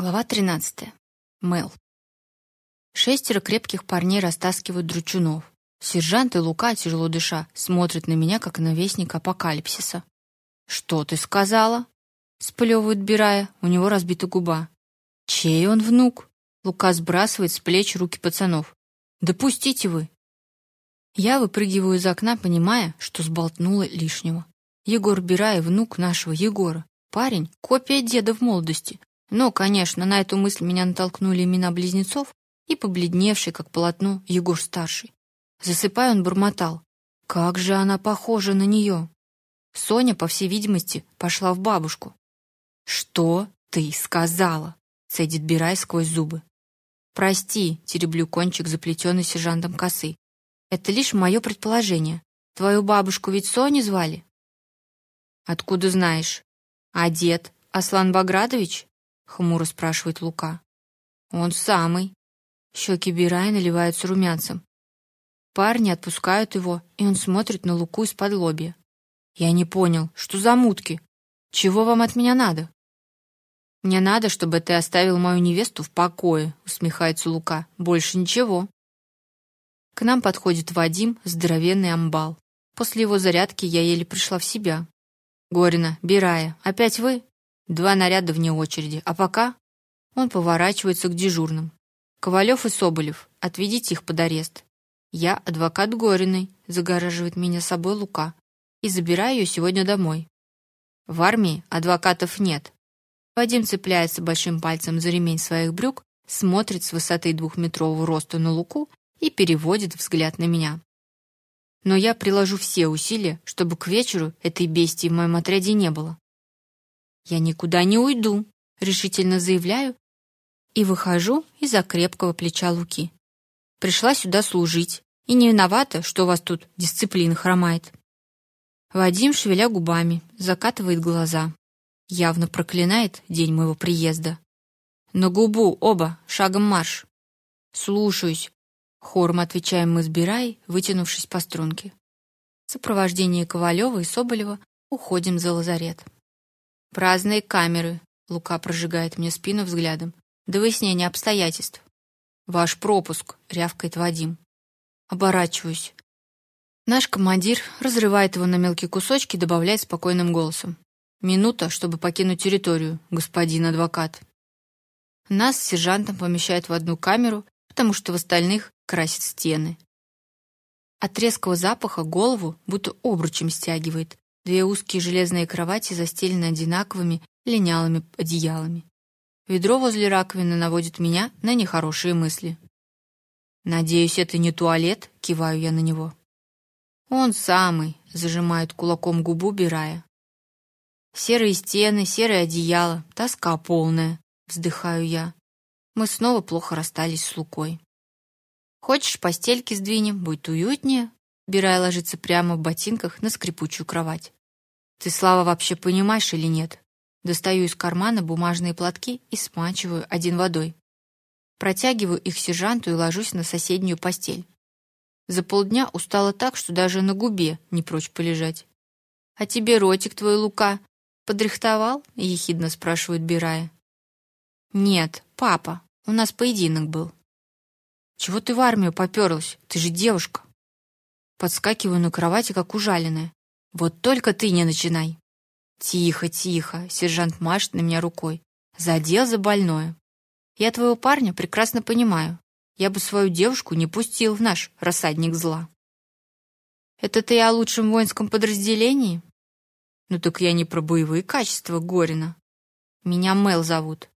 Глава 13. Мэл. Шестеро крепких парней растаскивают дручунов. Сержант и Лука, тяжело дыша, смотрят на меня, как на вестника апокалипсиса. «Что ты сказала?» — сплевывает Бирая, у него разбита губа. «Чей он внук?» Лука сбрасывает с плеч руки пацанов. «Допустите вы!» Я выпрыгиваю из окна, понимая, что сболтнула лишнего. Егор Бирая, внук нашего Егора. Парень — копия деда в молодости, но, конечно, на эту мысль меня натолкнули имена близнецов и побледневший, как полотно, Егор-старший. Засыпая, он бормотал. Как же она похожа на нее! Соня, по всей видимости, пошла в бабушку. «Что ты сказала?» — цедит Бирай сквозь зубы. «Прости», — тереблю кончик, заплетенный сержантом косы. «Это лишь мое предположение. Твою бабушку ведь Соней звали?» «Откуда знаешь? А дед, Аслан Баградович?» Хмуро спрашивает Лука. Он самый. Щеки Бирая наливаются румянцем. Парни отпускают его, и он смотрит на Луку из-под лобья. Я не понял, что за мутки? Чего вам от меня надо? Мне надо, чтобы ты оставил мою невесту в покое, усмехается Лука. Больше ничего. К нам подходит Вадим, здоровенный амбал. После его зарядки я еле пришла в себя. Горина, Бирая, опять вы? Два наряда вне очереди. А пока он поворачивается к дежурным. Ковалев и Соболев, отведите их под арест. Я адвокат Гориной, загораживает меня собой Лука, и забираю ее сегодня домой. В армии адвокатов нет. Вадим цепляется большим пальцем за ремень своих брюк, смотрит с высоты двухметрового роста на Луку и переводит взгляд на меня. Но я приложу все усилия, чтобы к вечеру этой бестии в моем отряде не было. Я никуда не уйду, решительно заявляю и выхожу из-за крепкого плеча Луки. Пришла сюда служить, и не виновата, что у вас тут дисциплина хромает. Вадим, шевеля губами, закатывает глаза. Явно проклинает день моего приезда. На губу оба, шагом марш. Слушаюсь. Хором отвечаем мы с вытянувшись по струнке. В сопровождении Ковалева и Соболева уходим за лазарет. Праздные камеры. Лука прожигает мне спину взглядом. До выяснения обстоятельств. Ваш пропуск, рявкает Вадим. Оборачиваюсь. Наш командир разрывает его на мелкие кусочки и добавляет спокойным голосом: "Минута, чтобы покинуть территорию, господин адвокат". Нас с сержантом помещают в одну камеру, потому что в остальных красят стены. От резкого запаха голову будто обручем стягивает, Две узкие железные кровати застелены одинаковыми линялыми одеялами. Ведро возле раковины наводит меня на нехорошие мысли. Надеюсь, это не туалет, киваю я на него. Он самый, зажимает кулаком губу, бирая. Серые стены, серое одеяло, тоска полная, вздыхаю я. Мы снова плохо расстались с Лукой. Хочешь, постельки сдвинем, будет уютнее? Бирая ложится прямо в ботинках на скрипучую кровать. Ты, Слава, вообще понимаешь или нет? Достаю из кармана бумажные платки и смачиваю один водой. Протягиваю их сержанту и ложусь на соседнюю постель. За полдня устала так, что даже на губе не прочь полежать. А тебе ротик твой, Лука, подрихтовал? ехидно спрашивает Бирая. Нет, папа, у нас поединок был. Чего ты в армию попёрлась? Ты же девушка. Подскакиваю на кровати, как ужаленная. Вот только ты не начинай. Тихо, тихо, сержант машет на меня рукой. Задел за больное. Я твоего парня прекрасно понимаю. Я бы свою девушку не пустил в наш рассадник зла. Это ты о лучшем воинском подразделении? Ну так я не про боевые качества Горина. Меня Мел зовут.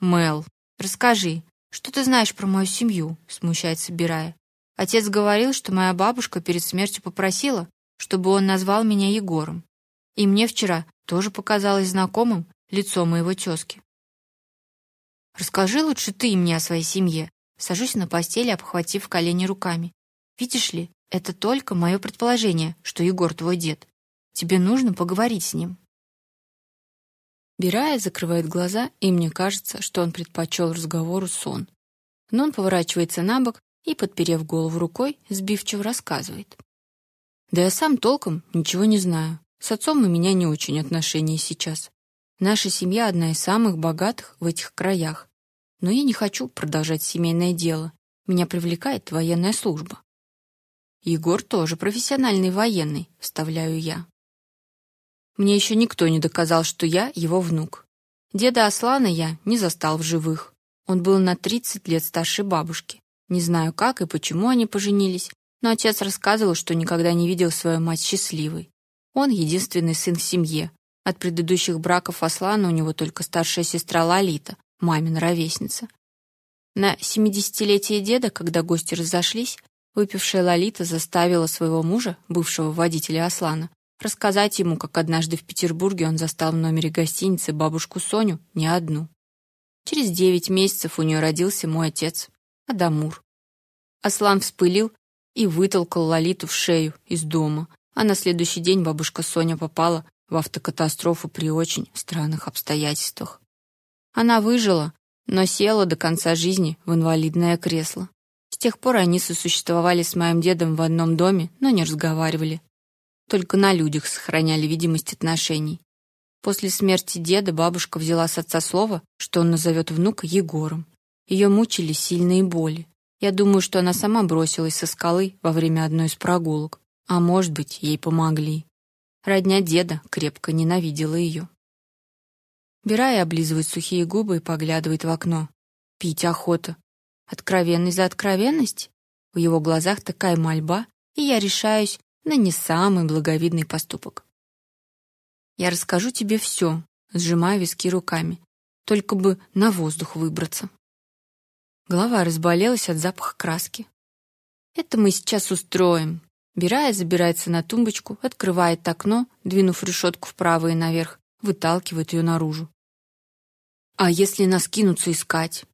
Мел, расскажи, что ты знаешь про мою семью? Смущается Бирая. Отец говорил, что моя бабушка перед смертью попросила, чтобы он назвал меня Егором. И мне вчера тоже показалось знакомым лицо моего тезки. Расскажи лучше ты мне о своей семье. Сажусь на постели, обхватив колени руками. Видишь ли, это только мое предположение, что Егор твой дед. Тебе нужно поговорить с ним. Бирая закрывает глаза, и мне кажется, что он предпочел разговору сон. Но он поворачивается на бок и, подперев голову рукой, сбивчиво рассказывает. Да я сам толком ничего не знаю. С отцом у меня не очень отношения сейчас. Наша семья одна из самых богатых в этих краях. Но я не хочу продолжать семейное дело. Меня привлекает военная служба. Егор тоже профессиональный военный, вставляю я. Мне еще никто не доказал, что я его внук. Деда Аслана я не застал в живых. Он был на 30 лет старше бабушки. Не знаю, как и почему они поженились, но отец рассказывал, что никогда не видел свою мать счастливой. Он единственный сын в семье. От предыдущих браков Аслана у него только старшая сестра Лалита, мамина ровесница. На семидесятилетие деда, когда гости разошлись, выпившая Лалита заставила своего мужа, бывшего водителя Аслана, рассказать ему, как однажды в Петербурге он застал в номере гостиницы бабушку Соню, не одну. Через девять месяцев у нее родился мой отец, Адамур. Аслан вспылил и вытолкал Лалиту в шею из дома, а на следующий день бабушка Соня попала в автокатастрофу при очень странных обстоятельствах. Она выжила, но села до конца жизни в инвалидное кресло. С тех пор они сосуществовали с моим дедом в одном доме, но не разговаривали только на людях сохраняли видимость отношений. После смерти деда бабушка взяла с отца слово, что он назовет внука Егором. Ее мучили сильные боли. Я думаю, что она сама бросилась со скалы во время одной из прогулок, а может быть, ей помогли. Родня деда крепко ненавидела ее. Бирая облизывает сухие губы и поглядывает в окно. Пить охота. Откровенность за откровенность? В его глазах такая мольба, и я решаюсь на не самый благовидный поступок. Я расскажу тебе все, сжимая виски руками, только бы на воздух выбраться. Голова разболелась от запаха краски. Это мы сейчас устроим. Бирая забирается на тумбочку, открывает окно, двинув решетку вправо и наверх, выталкивает ее наружу. А если нас кинутся искать?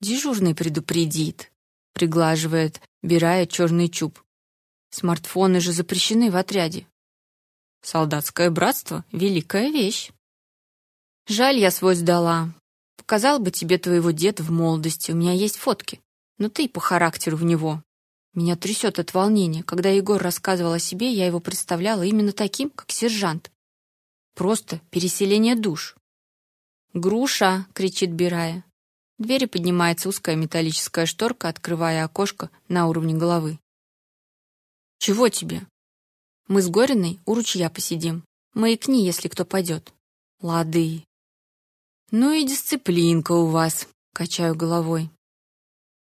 Дежурный предупредит, приглаживает, бирая черный чуб. Смартфоны же запрещены в отряде. Солдатское братство — великая вещь. Жаль, я свой сдала. Показал бы тебе твоего деда в молодости, у меня есть фотки. Но ты по характеру в него. Меня трясет от волнения. Когда Егор рассказывал о себе, я его представляла именно таким, как сержант. Просто переселение душ. «Груша!» — кричит Бирая. В двери поднимается узкая металлическая шторка, открывая окошко на уровне головы. Чего тебе? Мы с Гориной у ручья посидим. Маякни, если кто пойдет. Лады. Ну и дисциплинка у вас, качаю головой.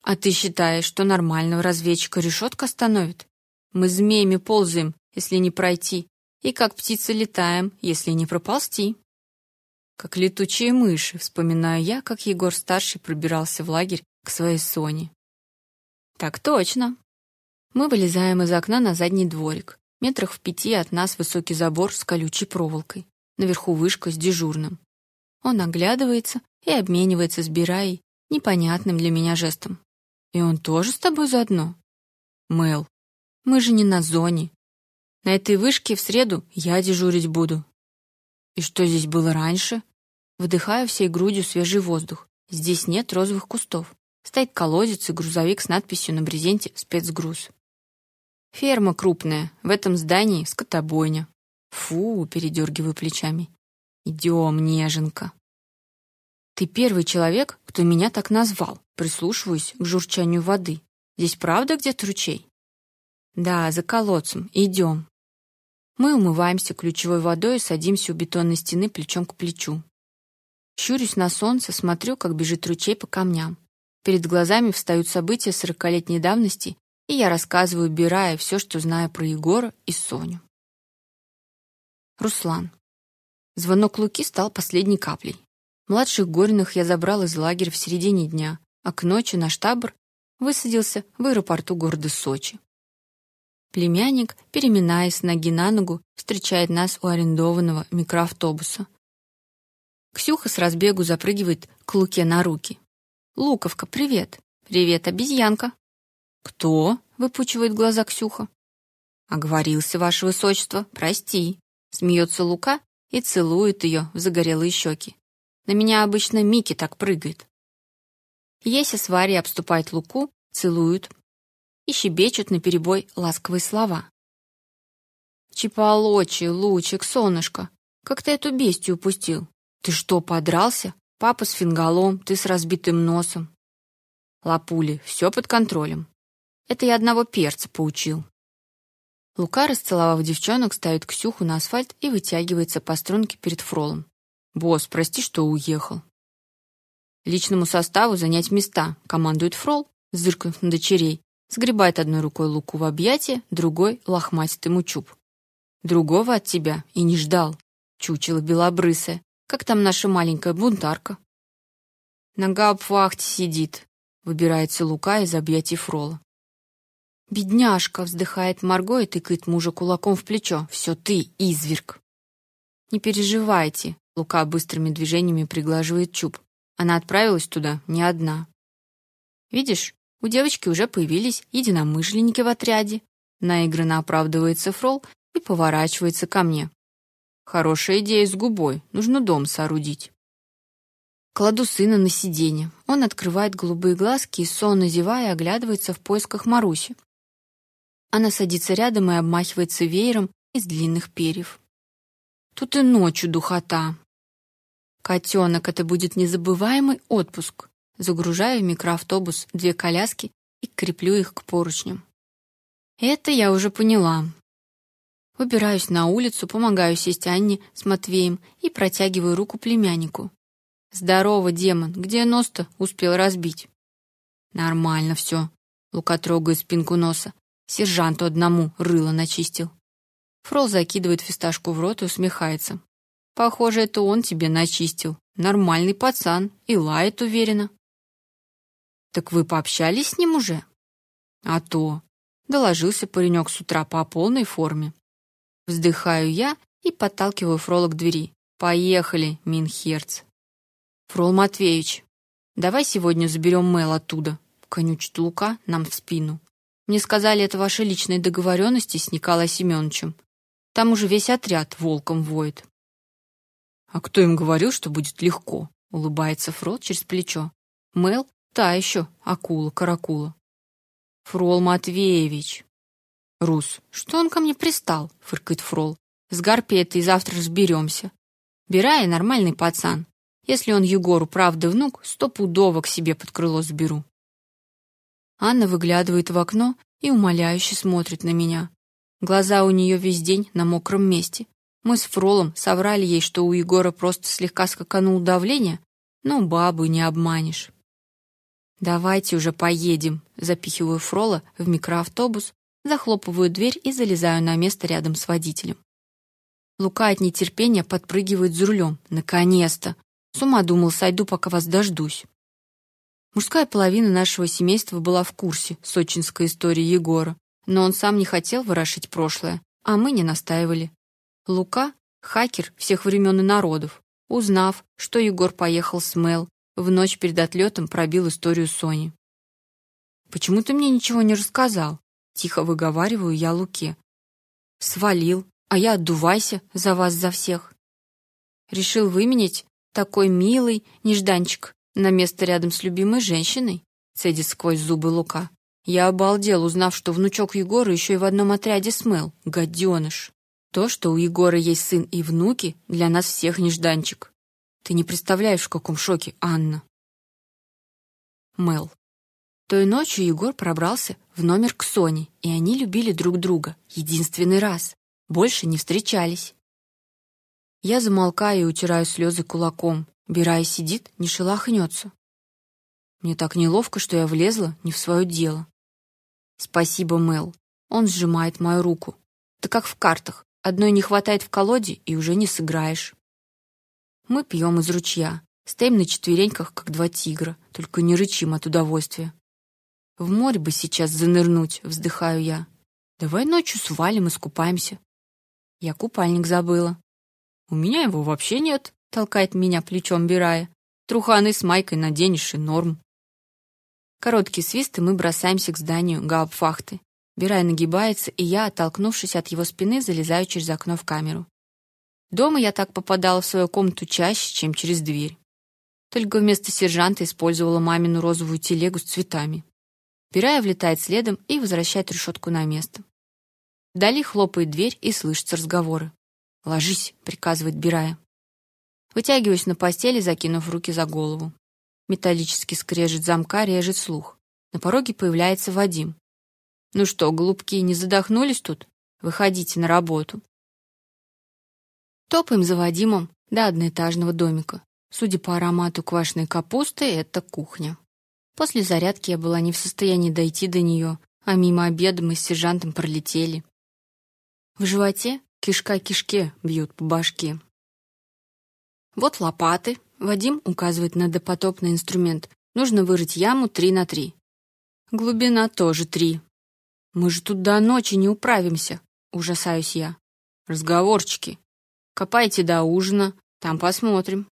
А ты считаешь, что нормального разведчика решетка остановит? Мы змеями ползаем, если не пройти, и как птицы летаем, если не проползти. Как летучие мыши, вспоминаю я, как Егор-старший пробирался в лагерь к своей Соне. Так точно, мы вылезаем из окна на задний дворик. Метрах в пяти от нас высокий забор с колючей проволокой. Наверху вышка с дежурным. Он оглядывается и обменивается с Бираей непонятным для меня жестом. «И он тоже с тобой заодно?» «Мэл, мы же не на зоне. На этой вышке в среду я дежурить буду». «И что здесь было раньше?» Вдыхаю всей грудью свежий воздух. Здесь нет розовых кустов. Стоит колодец и грузовик с надписью на брезенте «Спецгруз». Ферма крупная, в этом здании скотобойня. Фу, передергиваю плечами. Идем, неженка. Ты первый человек, кто меня так назвал. Прислушиваюсь к журчанию воды. Здесь правда где-то ручей? Да, за колодцем. Идем. Мы умываемся ключевой водой и садимся у бетонной стены плечом к плечу. Щурюсь на солнце, смотрю, как бежит ручей по камням. Перед глазами встают события сорокалетней давности и я рассказываю Бирае все, что знаю про Егора и Соню. Руслан. Звонок Луки стал последней каплей. Младших Гориных я забрал из лагеря в середине дня, а к ночи наш табор высадился в аэропорту города Сочи. Племянник, переминаясь ноги на ногу, встречает нас у арендованного микроавтобуса. Ксюха с разбегу запрыгивает к Луке на руки. «Луковка, привет!» «Привет, обезьянка!» «Кто?» — выпучивает глаза Ксюха. «Оговорился, ваше высочество, прости», — смеется Лука и целует ее в загорелые щеки. На меня обычно Микки так прыгает. Еся с Варей обступает Луку, целуют и щебечут наперебой ласковые слова. «Чиполочи, лучик, солнышко, как ты эту бестию упустил? Ты что, подрался? Папа с фингалом, ты с разбитым носом. Лапули, все под контролем. Это я одного перца поучил. Лука, расцеловав девчонок, ставит Ксюху на асфальт и вытягивается по струнке перед Фролом. «Босс, прости, что уехал». «Личному составу занять места», — командует Фрол, зыркнув на дочерей, сгребает одной рукой Луку в объятия, другой лохматит ему чуб. «Другого от тебя и не ждал», — чучело белобрысое. «Как там наша маленькая бунтарка?» «На гауптвахте сидит», Выбирается Лука из объятий Фрола. «Бедняжка!» — вздыхает Марго и тыкает мужа кулаком в плечо. «Все ты, изверг!» «Не переживайте!» — Лука быстрыми движениями приглаживает чуб. Она отправилась туда не одна. «Видишь, у девочки уже появились единомышленники в отряде». Наигранно оправдывается Фрол и поворачивается ко мне. «Хорошая идея с губой. Нужно дом соорудить». Кладу сына на сиденье. Он открывает голубые глазки и, сонно зевая, оглядывается в поисках Маруси. Она садится рядом и обмахивается веером из длинных перьев. Тут и ночью духота. Котенок, это будет незабываемый отпуск. Загружаю в микроавтобус две коляски и креплю их к поручням. Это я уже поняла. Выбираюсь на улицу, помогаю сесть Анне с Матвеем и протягиваю руку племяннику. Здорово, демон. Где нос-то успел разбить? Нормально все. Лука трогает спинку носа. Сержанту одному рыло начистил. Фрол закидывает фисташку в рот и усмехается. Похоже, это он тебе начистил. Нормальный пацан и лает уверенно. Так вы пообщались с ним уже? А то. Доложился паренек с утра по полной форме. Вздыхаю я и подталкиваю Фрола к двери. Поехали, Минхерц. «Фрол Матвеевич, давай сегодня заберем Мэл оттуда», — конючит Лука нам в спину. «Мне сказали, это ваши личные договоренности с Николаем Семеновичем. Там уже весь отряд волком воет». «А кто им говорил, что будет легко?» — улыбается Фрол через плечо. «Мэл — та еще акула-каракула». «Фрол Матвеевич!» «Рус, что он ко мне пристал?» — фыркает Фрол. «С Гарпетой завтра разберемся. Бирая нормальный пацан, если он Егору правда внук, стопудово к себе под крыло заберу. Анна выглядывает в окно и умоляюще смотрит на меня. Глаза у нее весь день на мокром месте. Мы с Фролом соврали ей, что у Егора просто слегка скаканул давление, но бабу не обманешь. «Давайте уже поедем», — запихиваю Фрола в микроавтобус, захлопываю дверь и залезаю на место рядом с водителем. Лука от нетерпения подпрыгивает за рулем. Наконец-то! С ума думал, сойду, пока вас дождусь. Мужская половина нашего семейства была в курсе сочинской истории Егора, но он сам не хотел ворошить прошлое, а мы не настаивали. Лука — хакер всех времен и народов. Узнав, что Егор поехал с Мел, в ночь перед отлетом пробил историю Сони. «Почему ты мне ничего не рассказал?» Тихо выговариваю я Луке. «Свалил, а я отдувайся за вас за всех». Решил выменять такой милый нежданчик на место рядом с любимой женщиной, цедит сквозь зубы Лука. Я обалдел, узнав, что внучок Егора еще и в одном отряде смыл. Гаденыш. То, что у Егора есть сын и внуки, для нас всех нежданчик. Ты не представляешь, в каком шоке Анна. Мэл. Той ночью Егор пробрался в номер к Соне, и они любили друг друга. Единственный раз. Больше не встречались. Я замолкаю и утираю слезы кулаком. Бирай сидит, не шелохнется. Мне так неловко, что я влезла не в свое дело. Спасибо, Мэл. Он сжимает мою руку. Да как в картах. Одной не хватает в колоде, и уже не сыграешь. Мы пьем из ручья. Стоим на четвереньках, как два тигра, только не рычим от удовольствия. В море бы сейчас занырнуть, вздыхаю я. Давай ночью свалим и скупаемся. Я купальник забыла. «У меня его вообще нет», — толкает меня плечом Бирая. «Труханы с майкой наденешь и норм». Короткий свист, и мы бросаемся к зданию гауптвахты. Бирай нагибается, и я, оттолкнувшись от его спины, залезаю через окно в камеру. Дома я так попадала в свою комнату чаще, чем через дверь. Только вместо сержанта использовала мамину розовую телегу с цветами. Бирая влетает следом и возвращает решетку на место. Вдали хлопает дверь и слышатся разговоры. «Ложись», — приказывает Бирая. Вытягиваюсь на постели, закинув руки за голову. Металлический скрежет замка режет слух. На пороге появляется Вадим. «Ну что, голубки, не задохнулись тут? Выходите на работу». Топаем за Вадимом до одноэтажного домика. Судя по аромату квашеной капусты, это кухня. После зарядки я была не в состоянии дойти до нее, а мимо обеда мы с сержантом пролетели. В животе кишка кишке бьют по башке. Вот лопаты. Вадим указывает на допотопный инструмент. Нужно вырыть яму три на три. Глубина тоже три. Мы же тут до ночи не управимся, ужасаюсь я. Разговорчики. Копайте до ужина, там посмотрим.